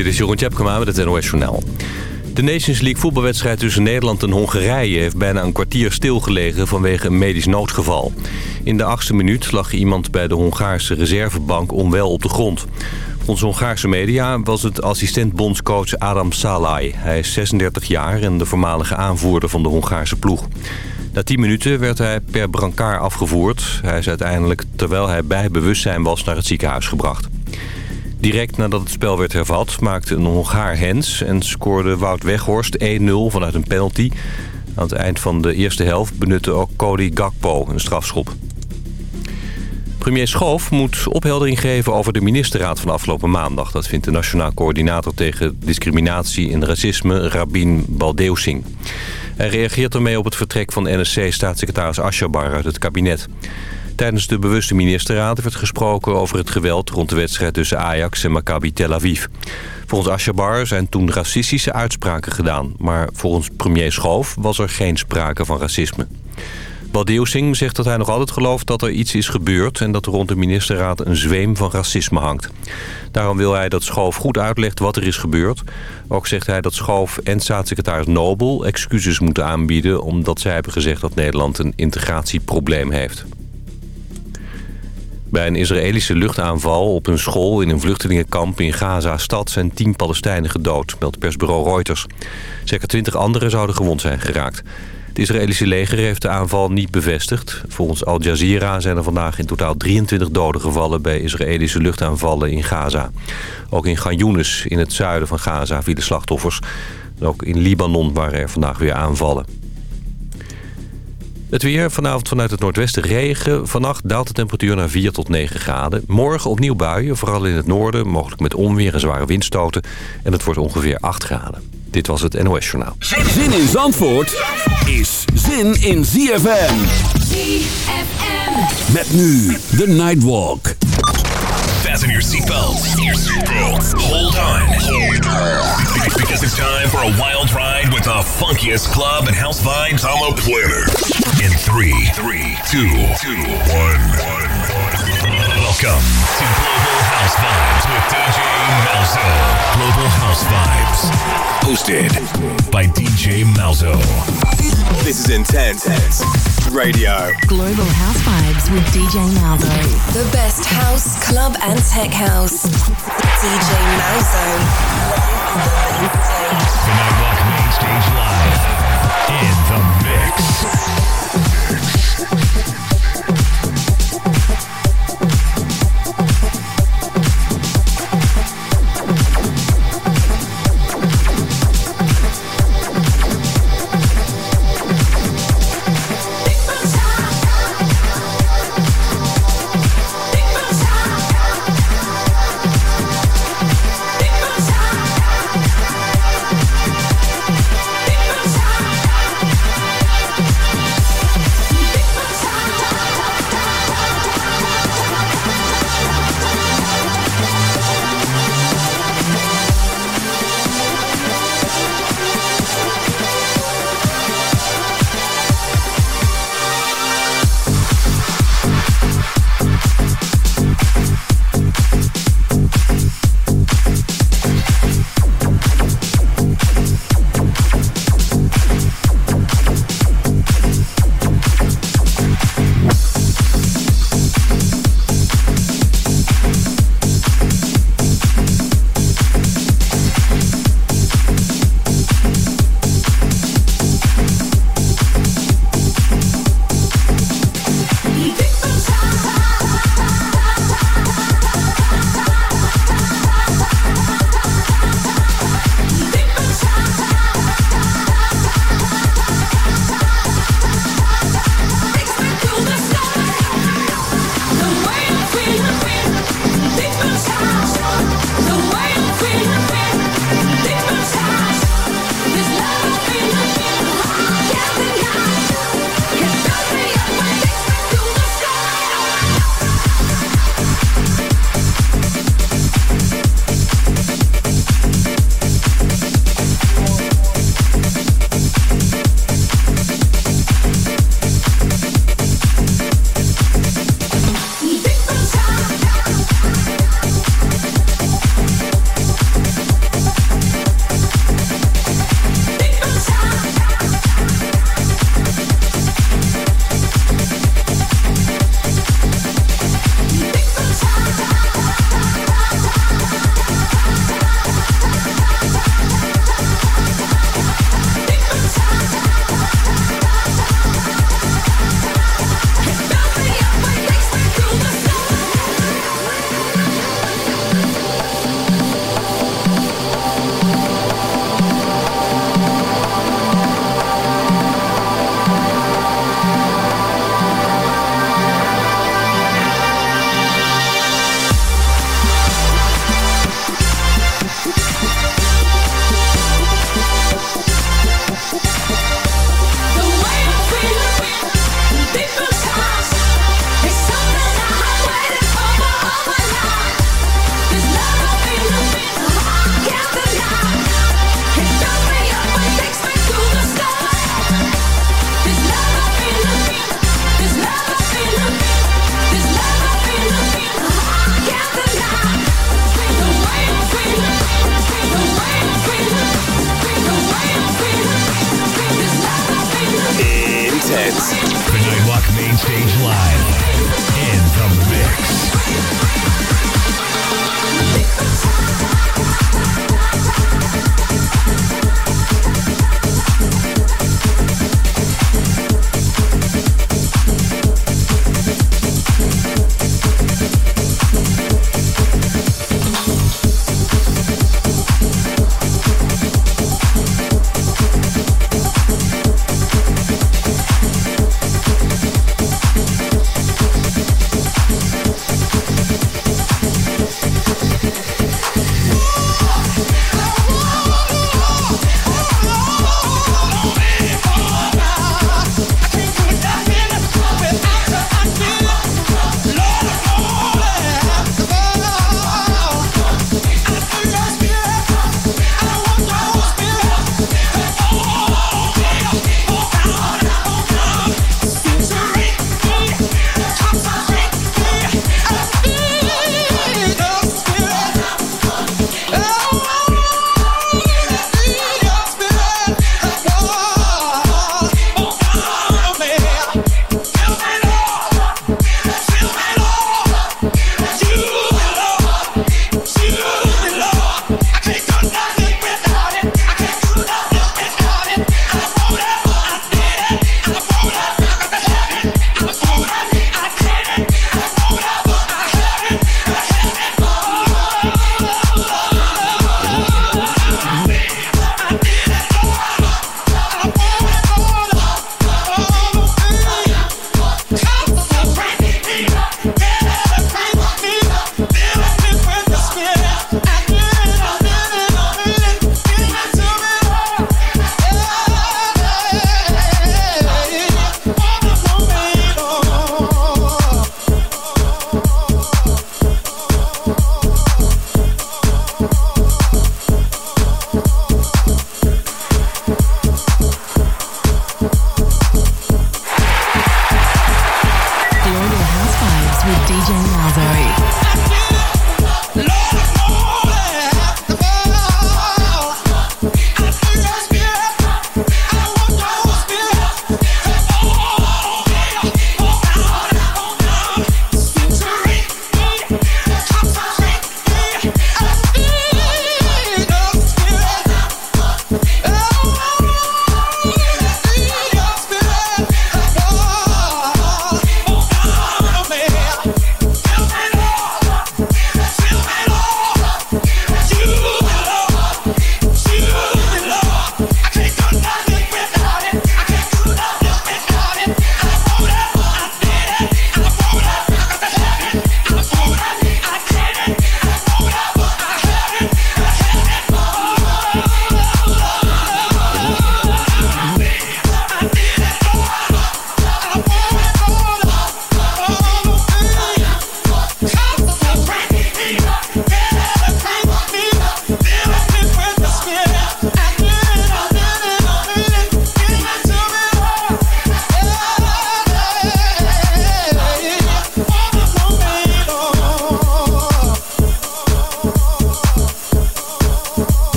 Dit is Jeroen Tjepkema met het NOS Journaal. De Nations League voetbalwedstrijd tussen Nederland en Hongarije... heeft bijna een kwartier stilgelegen vanwege een medisch noodgeval. In de achtste minuut lag iemand bij de Hongaarse reservebank onwel op de grond. Volgens Hongaarse media was het assistent-bondscoach Adam Salai. Hij is 36 jaar en de voormalige aanvoerder van de Hongaarse ploeg. Na 10 minuten werd hij per brancard afgevoerd. Hij is uiteindelijk, terwijl hij bij bewustzijn was, naar het ziekenhuis gebracht. Direct nadat het spel werd hervat maakte een Hongaar Hens... en scoorde Wout Weghorst 1-0 vanuit een penalty. Aan het eind van de eerste helft benutte ook Cody Gakpo een strafschop. Premier Schoof moet opheldering geven over de ministerraad van afgelopen maandag. Dat vindt de Nationaal Coördinator tegen Discriminatie en Racisme, Rabin Baldeusing. Hij reageert ermee op het vertrek van NSC-staatssecretaris Ashabar uit het kabinet. Tijdens de bewuste ministerraad werd gesproken over het geweld rond de wedstrijd tussen Ajax en Maccabi Tel Aviv. Volgens Ashabar zijn toen racistische uitspraken gedaan, maar volgens premier Schoof was er geen sprake van racisme. Baldeusing zegt dat hij nog altijd gelooft dat er iets is gebeurd... en dat er rond de ministerraad een zweem van racisme hangt. Daarom wil hij dat Schoof goed uitlegt wat er is gebeurd. Ook zegt hij dat Schoof en staatssecretaris Nobel excuses moeten aanbieden... omdat zij hebben gezegd dat Nederland een integratieprobleem heeft. Bij een Israëlische luchtaanval op een school in een vluchtelingenkamp in Gaza-stad zijn tien Palestijnen gedood, meldt persbureau Reuters. Zeker twintig anderen zouden gewond zijn geraakt. Het Israëlische leger heeft de aanval niet bevestigd. Volgens Al Jazeera zijn er vandaag in totaal 23 doden gevallen bij Israëlische luchtaanvallen in Gaza. Ook in Gan Yunis in het zuiden van Gaza vielen slachtoffers. ook in Libanon waren er vandaag weer aanvallen. Het weer, vanavond vanuit het noordwesten regen. Vannacht daalt de temperatuur naar 4 tot 9 graden. Morgen opnieuw buien, vooral in het noorden. Mogelijk met onweer en zware windstoten. En het wordt ongeveer 8 graden. Dit was het NOS Journaal. Zin in Zandvoort is zin in ZFM. ZFM. Met nu de Nightwalk. Fasten your seatbelts. Hold on. Because it's time for a wild ride with the funkiest club and house vibes on the planet. In three, three, two, two, one, one. Welcome to Global House Vibes with DJ Malzo. Global House Vibes. Hosted by DJ Malzo. This is Intense Radio. Global House Vibes with DJ Malzo. The best house, club, and tech house. DJ Malzo. The Nightwalk Main Stage Live. In the mix.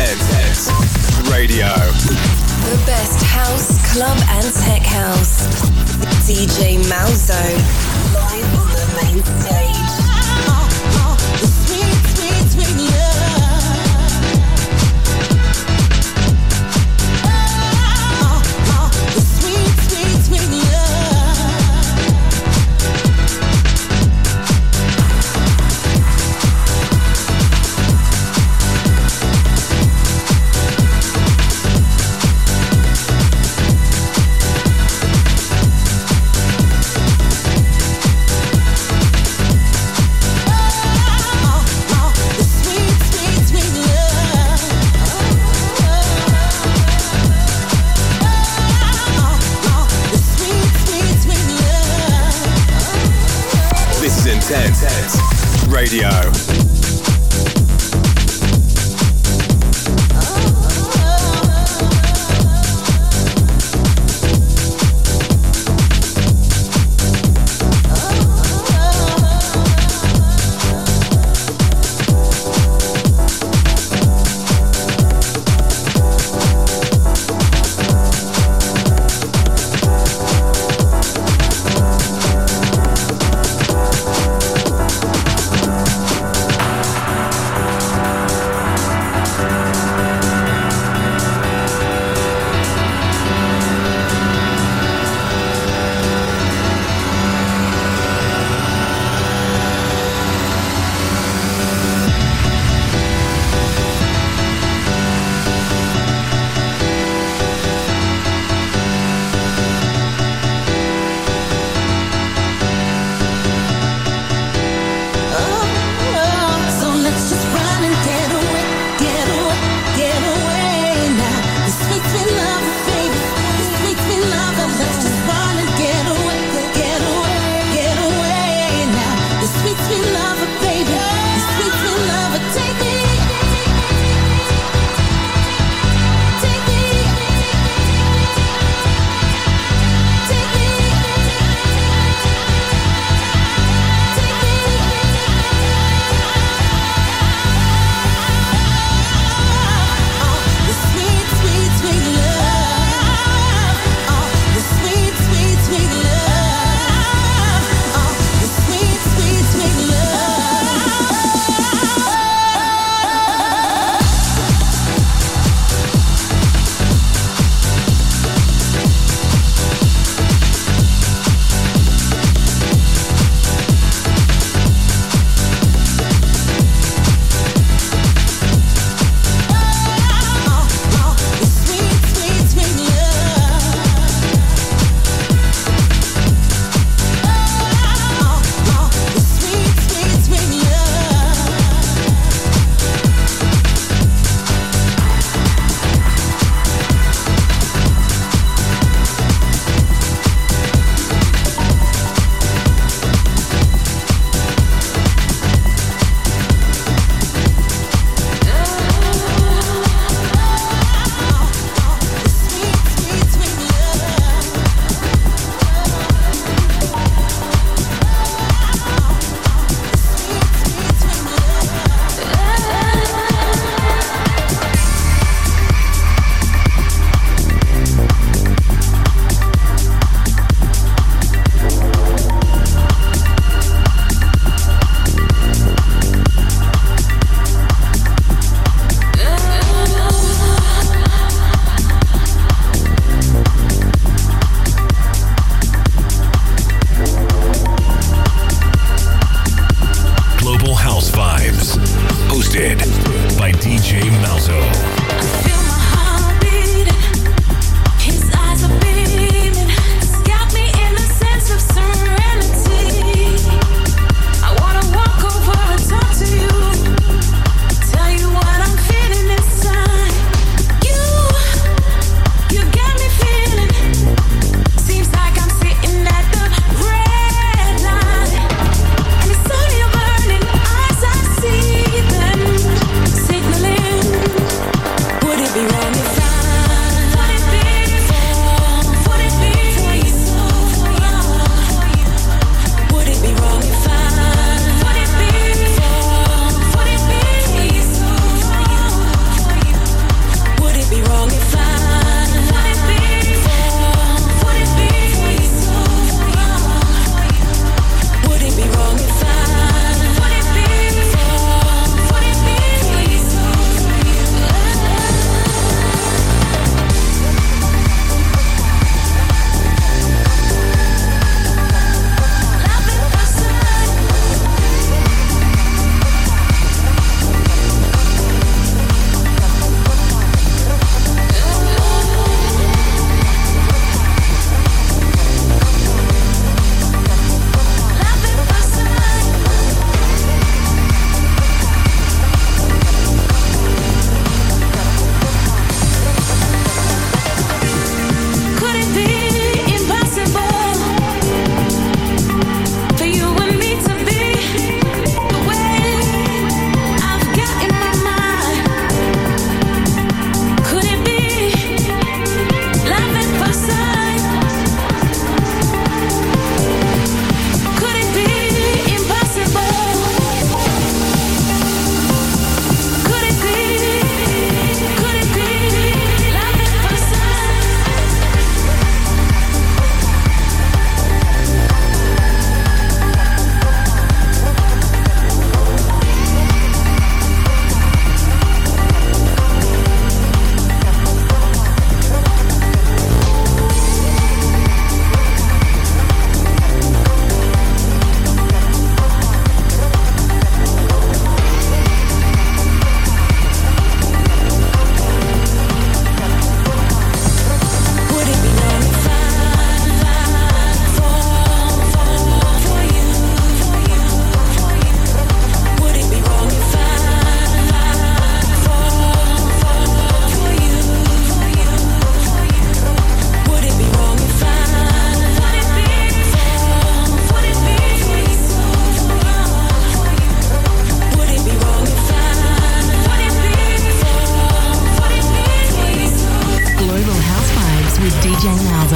This Radio. The best house, club, and tech house. DJ Malzo. Live on the main stage. This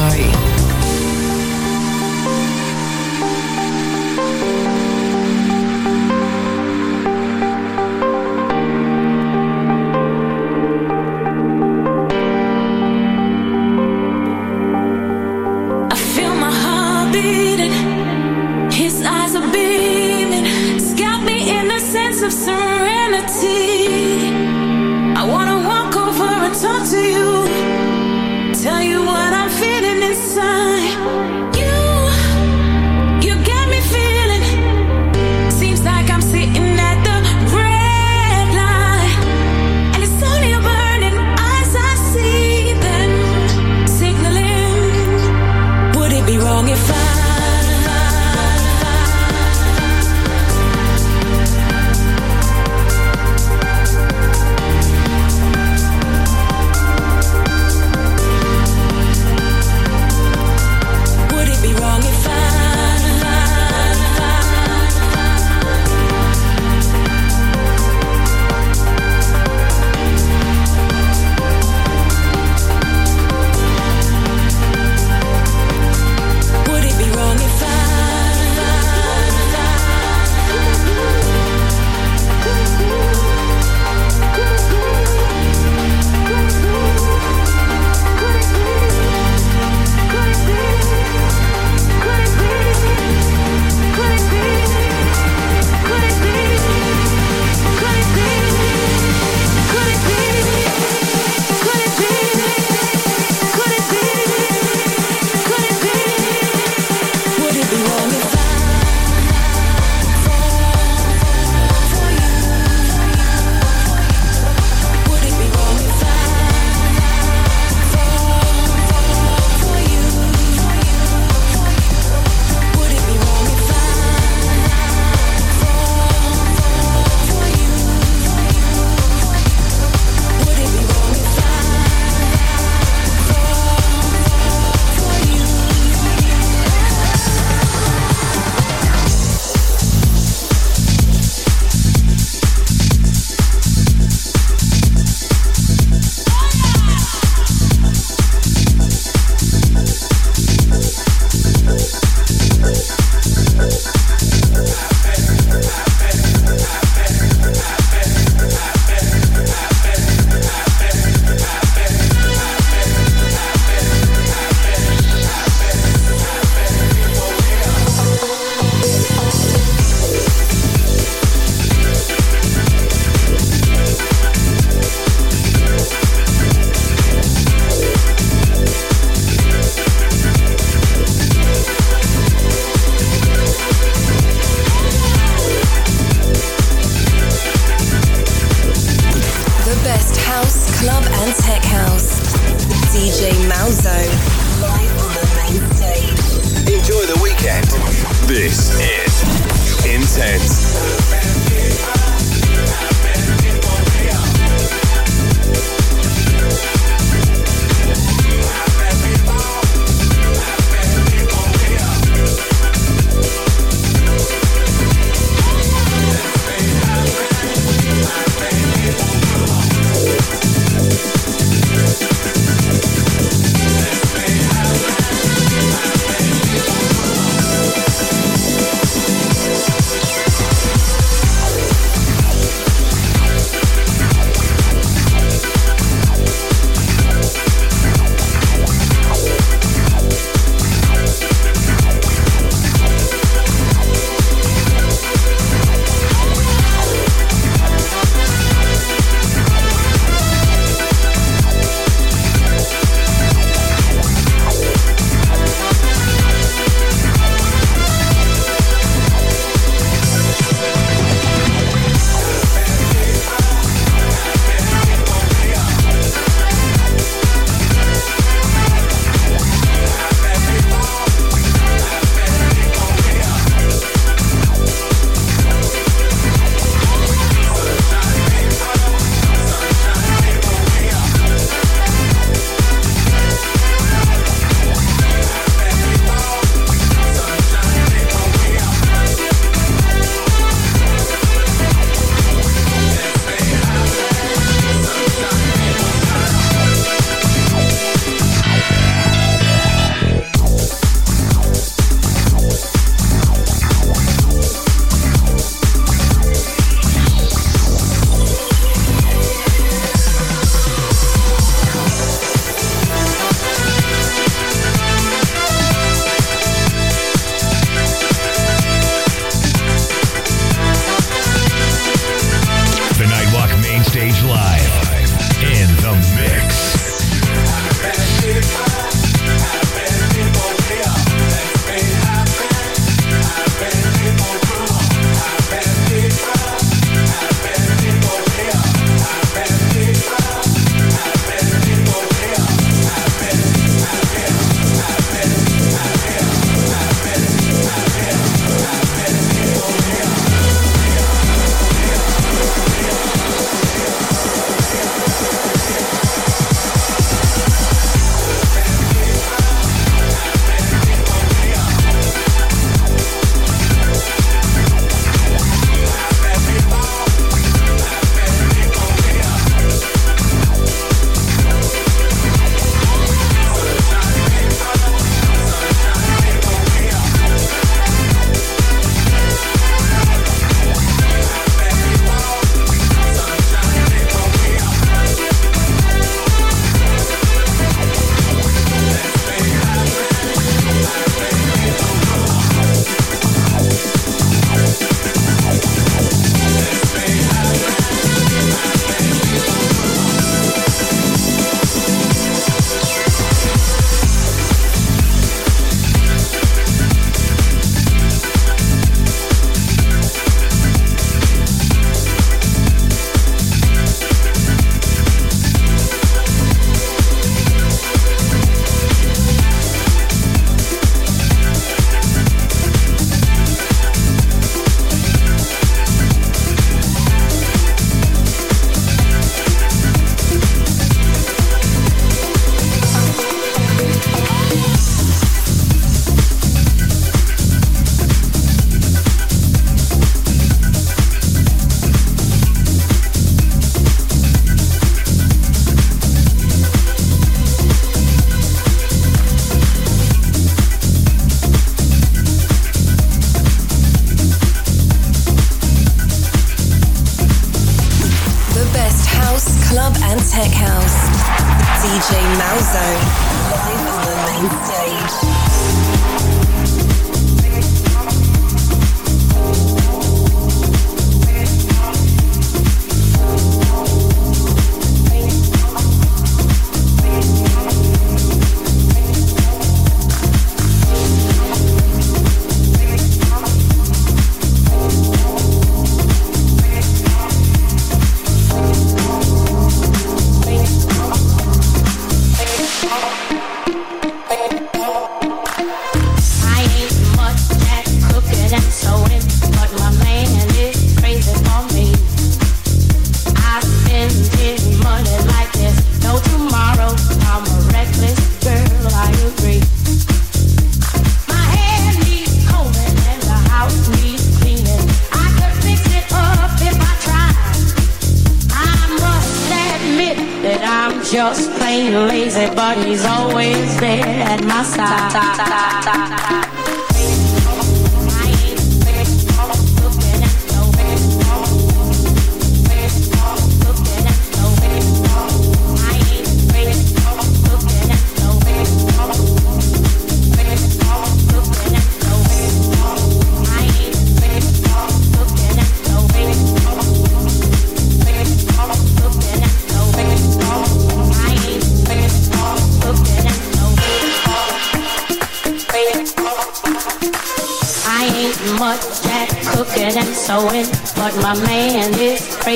Malzo.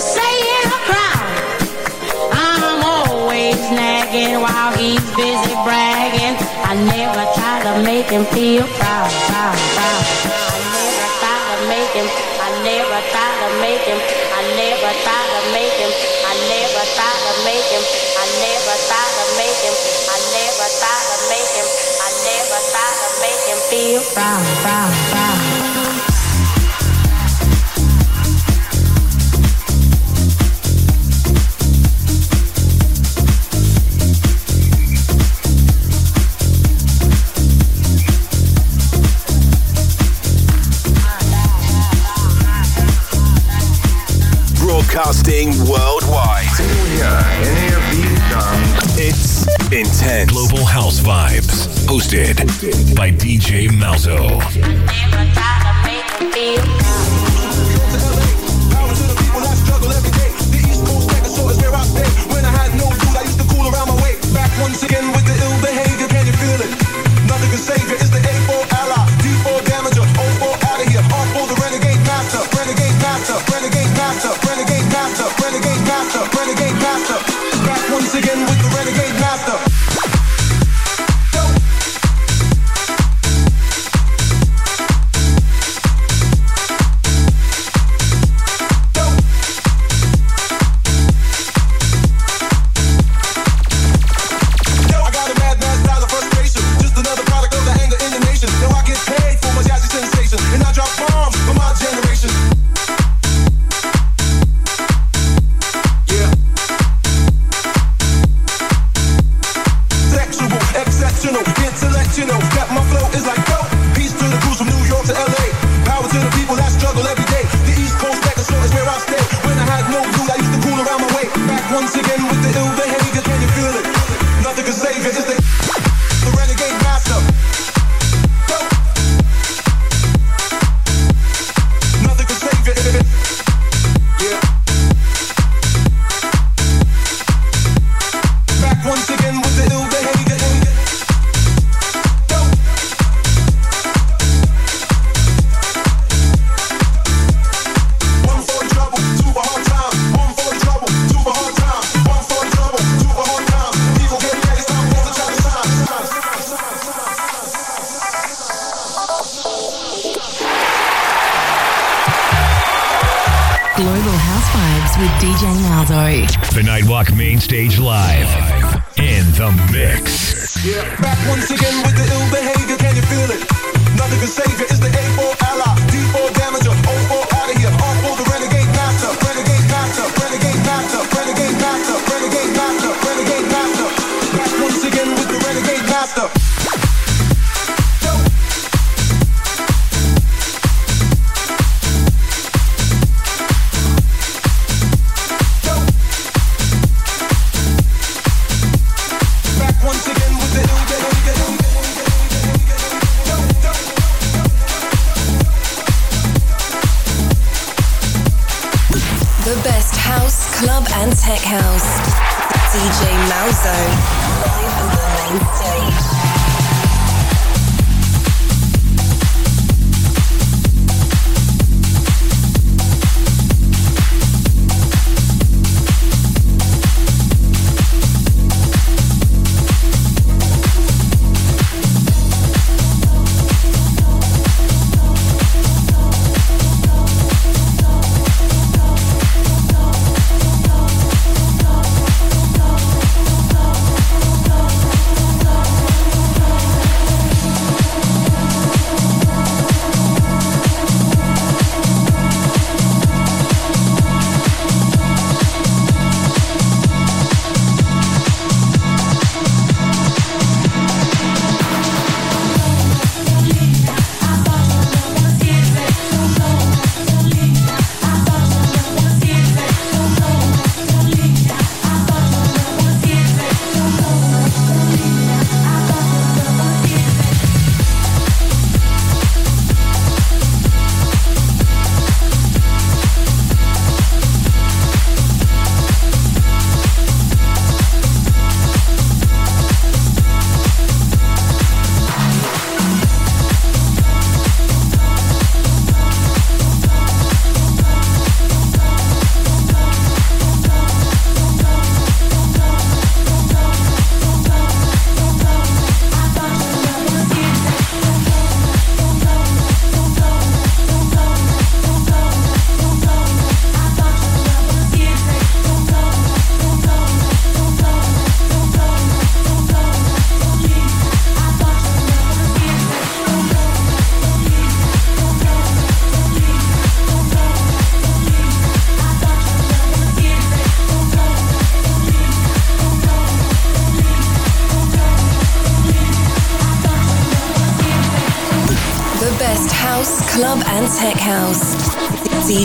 Say in a crowd. I'm always nagging while he's busy bragging. I never try to make him feel proud, proud, proud. I never try to make him. I never try to make him. I never try to make him. I never try to make him. I never try to make him. I never try to make him feel proud, proud, proud. Broadcasting worldwide. It's intense. Global House Vibes. Hosted by DJ Malzo. Never try to make him feel proud. Once again with the ill behavior, can you feel it? Nothing can save you.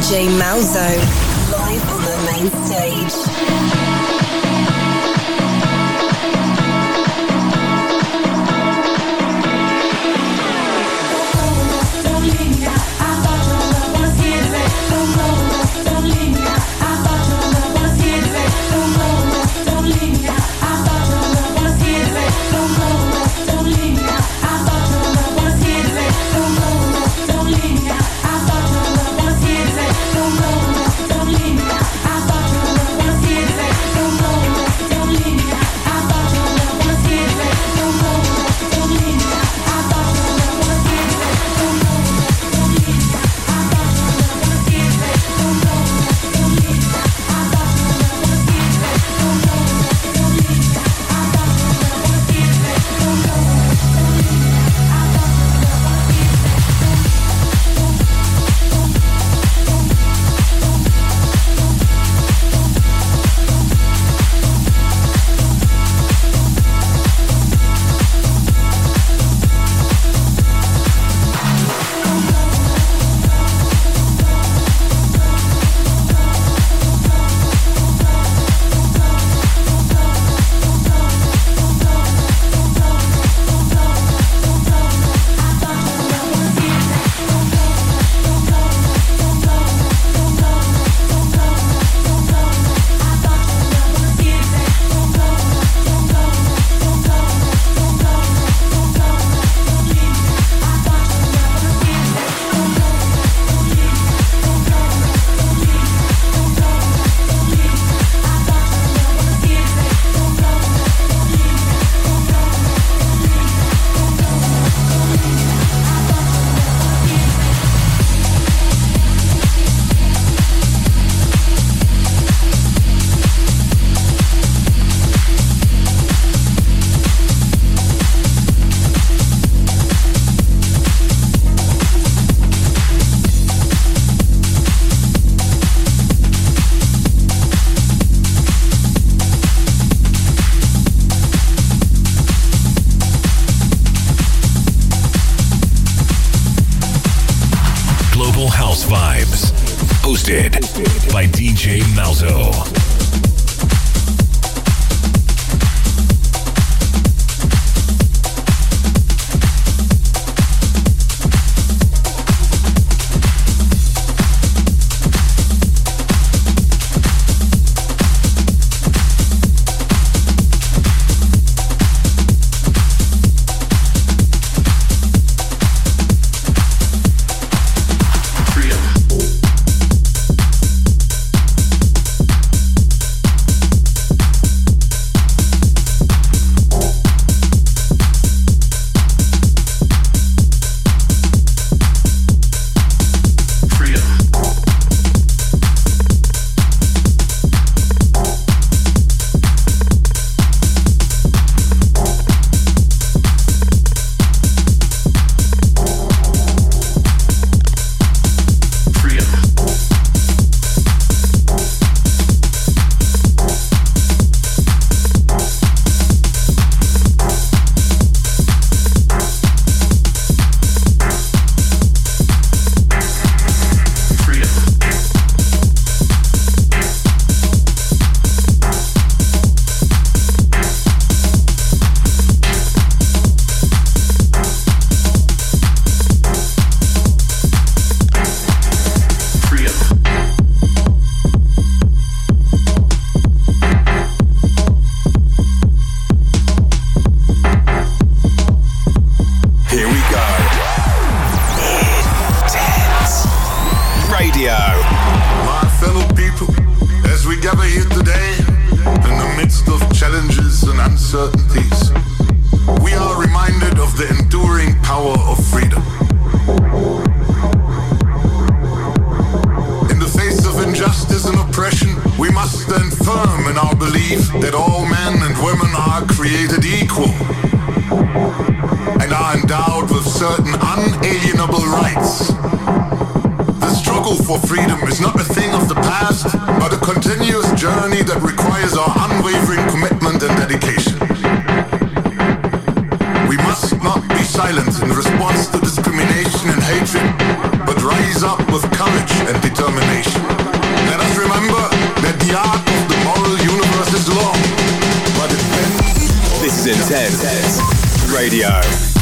DJ Malzo, 10. Radio.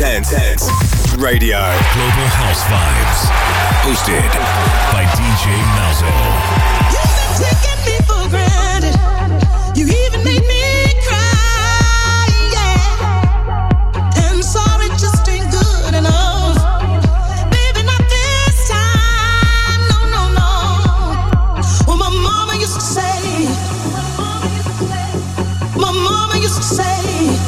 Intense. Radio. Global House Vibes. Hosted by DJ Malzo. taking me for granted. You even made me cry, yeah. And sorry just ain't good enough. Baby, not this time. No, no, no. Well, my mama used to say. My mama used to say.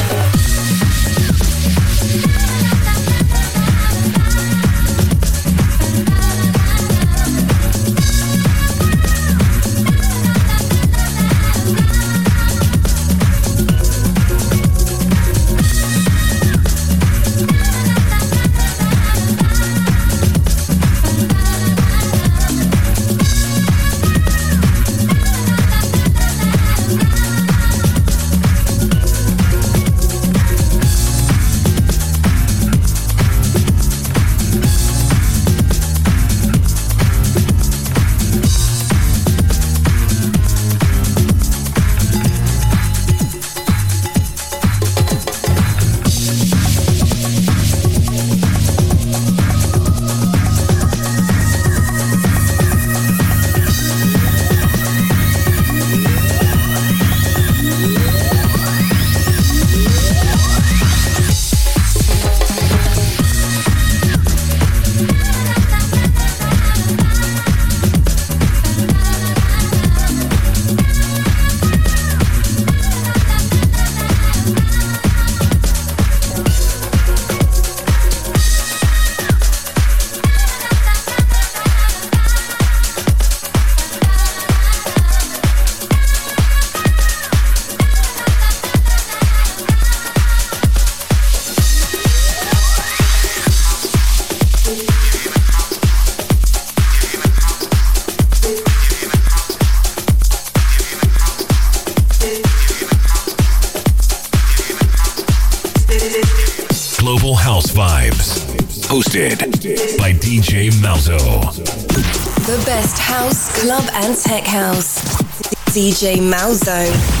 DJ Malzone.